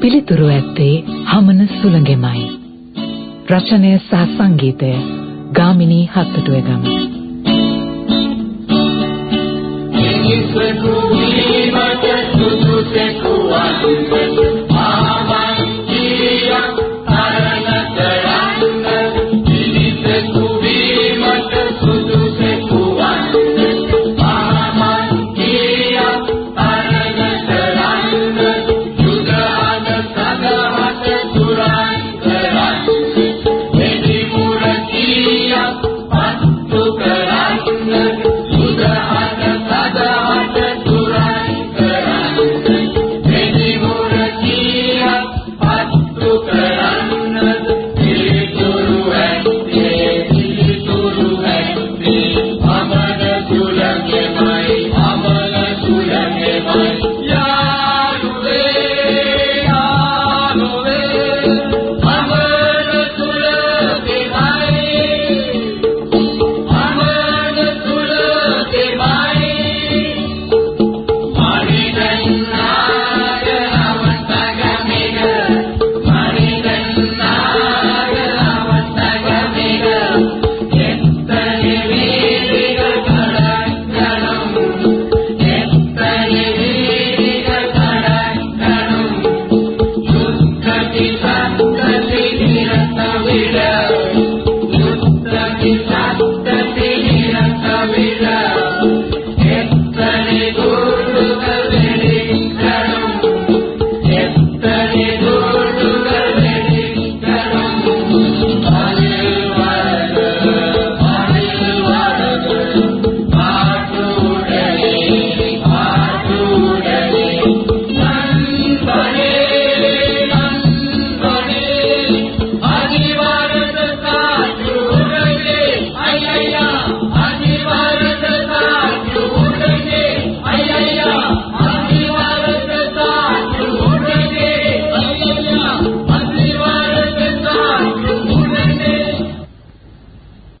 පිළිතුරු ඇත්තේ හමන සුළඟෙමයි. රචනය සහ සංගීතය ගාමිණී හත්තටුවේගම. ඉනිසකු වීමට සුදුසෙකු අනුබත